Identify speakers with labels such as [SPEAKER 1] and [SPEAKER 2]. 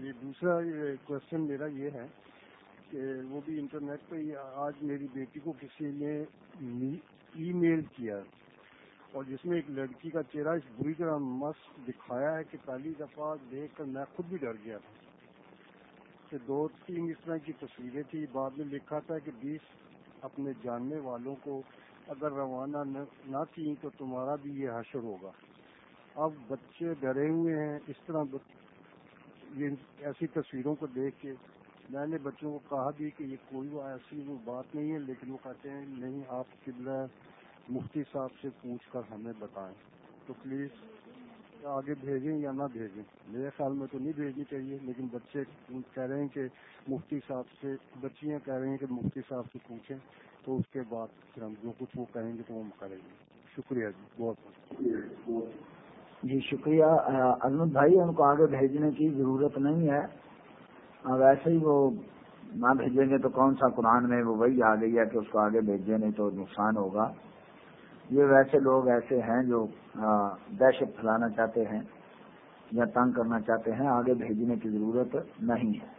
[SPEAKER 1] جی دوسرا کوشچن میرا یہ ہے کہ وہ بھی انٹرنیٹ پہ آج میری بیٹی کو کسی نے ای میل کیا اور جس میں ایک لڑکی کا چہرہ اس بری طرح مست دکھایا ہے کہ پہلی دفعہ دیکھ کر میں خود بھی ڈر گیا تھا۔ کہ دو تین اس طرح کی تصویریں تھی بعد میں لکھا تھا کہ بیس اپنے جاننے والوں کو اگر روانہ نہ کی تو تمہارا بھی یہ حشر ہوگا۔ اب بچے ڈرے ہوئے ہیں۔ اس طرح یہ ایسی تصویروں کو دیکھ کے میں نے بچوں کو کہا بھی کہ یہ کوئی وہ ایسی وہ بات نہیں ہے، لیکن وہ کہتے ہیں، نہیں، آپ قبلہ مفتی صاحب سے پوچھ کر ہمیں بتائیں۔ تو پلیز آگے بھیجیں یا نہ بھیجیں۔ میرے خیال میں تو نہیں بھیجنی چاہیے، لیکن بچے کہہ رہے ہیں کہ مفتی صاحب سے، بچیاں کہہ رہے ہیں کہ مفتی صاحب سے پوچھیں، تو اس کے بعد پھر ہم جو کچھ وہ کہیں گے تو وہ کریں گے۔ شکریہ جی بہت بہت۔
[SPEAKER 2] جی شکریہ۔ ارن بھائی، ان کو آگے بھیجنے کی ضرورت نہیں ہے۔ ویسے ہی وہ نہ بھیجیں گے تو کون سا قرآن میں وہ وہی آ گئی ہے کہ اس کو آگے بھیجیں، نہیں تو نقصان ہوگا۔ یہ ویسے لوگ ایسے ہیں جو دہشت پھیلانا چاہتے ہیں یا تنگ کرنا چاہتے ہیں، آگے بھیجنے کی ضرورت نہیں ہے۔